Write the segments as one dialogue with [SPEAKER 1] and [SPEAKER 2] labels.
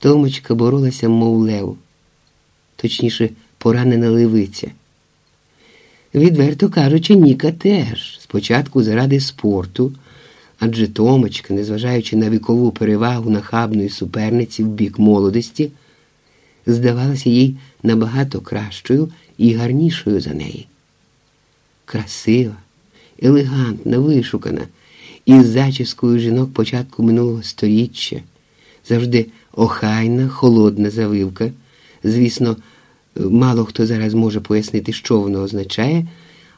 [SPEAKER 1] Томочка боролася, мов лев, точніше, поранена левиця. Відверто кажучи, Ніка теж спочатку заради спорту, адже Томочка, незважаючи на вікову перевагу нахабної суперниці в бік молодості, здавалася їй набагато кращою і гарнішою за неї. Красива, елегантна, вишукана, із зачіскою жінок початку минулого століття, завжди охайна, холодна завивка. Звісно, мало хто зараз може пояснити, що воно означає,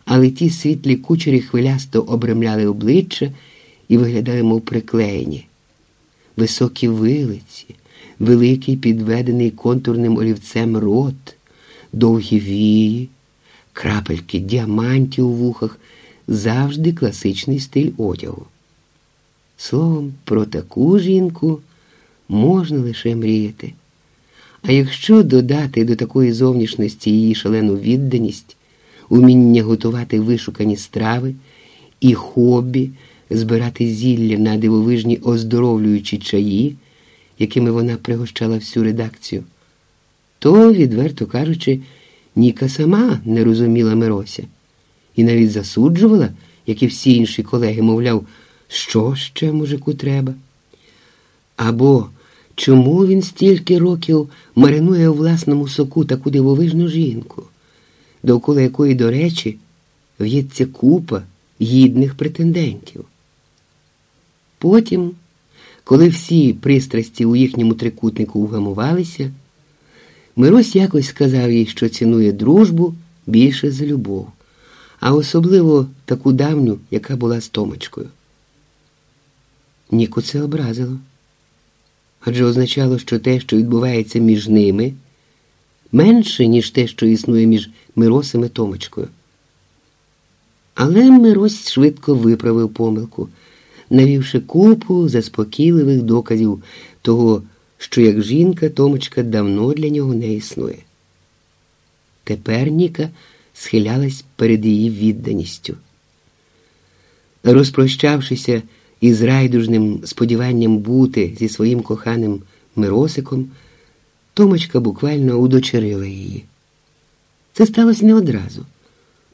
[SPEAKER 1] але ті світлі кучері хвилясто обремляли обличчя і виглядали, мов приклеєні. Високі вилиці, великий підведений контурним олівцем рот, довгі вії, крапельки діамантів у вухах, завжди класичний стиль одягу. Словом, про таку жінку можна лише мріяти. А якщо додати до такої зовнішності її шалену відданість, уміння готувати вишукані страви і хобі, збирати зілля на дивовижні оздоровлюючі чаї, якими вона пригощала всю редакцію, то, відверто кажучи, Ніка сама не розуміла Мирося і навіть засуджувала, як і всі інші колеги, мовляв, що ще мужику треба. Або чому він стільки років маринує у власному соку таку дивовижну жінку, довкола якої, до речі, в'ється купа гідних претендентів. Потім, коли всі пристрасті у їхньому трикутнику вгамувалися, Мирось якось сказав їй, що цінує дружбу більше за любов, а особливо таку давню, яка була з Томочкою. Ніку це образило. Адже означало, що те, що відбувається між ними, менше, ніж те, що існує між Миросом і Томочкою. Але Мирось швидко виправив помилку, навівши купу заспокійливих доказів того, що як жінка Томочка давно для нього не існує. Тепер Ніка схилялась перед її відданістю. Розпрощавшися із райдужним сподіванням бути зі своїм коханим Миросиком, Томочка буквально удочерила її. Це сталося не одразу,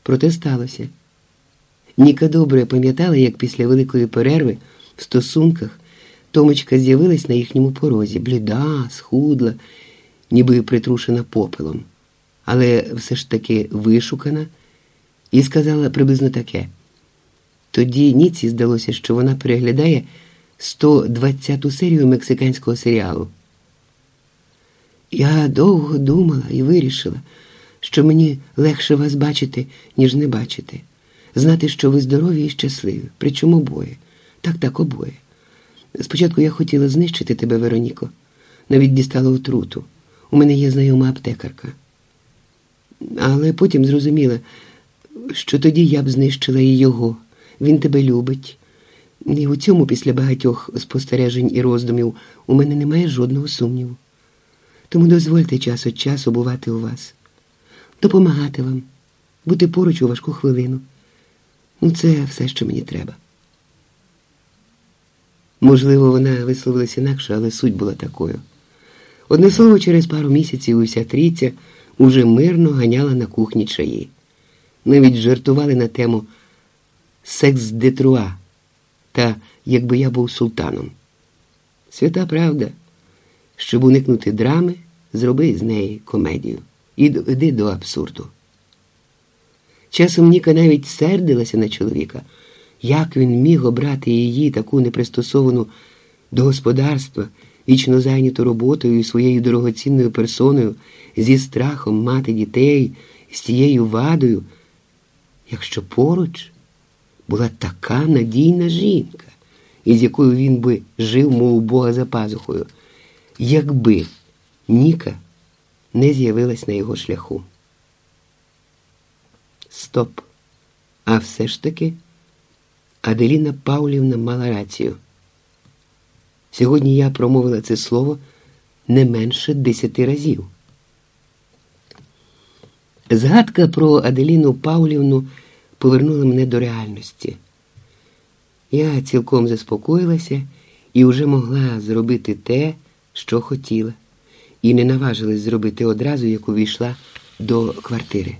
[SPEAKER 1] проте сталося. Ніка добре пам'ятала, як після великої перерви в стосунках Томочка з'явилась на їхньому порозі, бліда, схудла, ніби притрушена попелом, але все ж таки вишукана, і сказала приблизно таке. Тоді Ніці здалося, що вона переглядає 120-ту серію мексиканського серіалу. Я довго думала і вирішила, що мені легше вас бачити, ніж не бачити, знати, що ви здорові і щасливі, причому обоє. Так, так, обоє. Спочатку я хотіла знищити тебе, Вероніко, навіть дістала отруту. У мене є знайома аптекарка. Але потім зрозуміла, що тоді я б знищила і його. Він тебе любить. І у цьому, після багатьох спостережень і роздумів, у мене немає жодного сумніву. Тому дозвольте час від часу бувати у вас, допомагати вам, бути поруч у важку хвилину. Ну, це все, що мені треба. Можливо, вона висловилася інакше, але суть була такою. Одне слово, через пару місяців уся трійця уже мирно ганяла на кухні чаї. Навіть жартували на тему секс детруа та якби я був султаном. Свята правда, щоб уникнути драми, зроби з неї комедію і доведи до абсурду. Часом Ніка навіть сердилася на чоловіка. Як він міг обрати її, таку непристосовану до господарства, вічно зайняту роботою і своєю дорогоцінною персоною, зі страхом мати дітей, з тією вадою, якщо поруч була така надійна жінка, із якою він би жив, мов Бога за пазухою, якби Ніка не з'явилась на його шляху. Стоп. А все ж таки. Аделіна Павлівна мала рацію. Сьогодні я промовила це слово не менше десяти разів. Згадка про Аделіну Павлівну повернула мене до реальності. Я цілком заспокоїлася і вже могла зробити те, що хотіла, і не наважилась зробити одразу, як увійшла до квартири.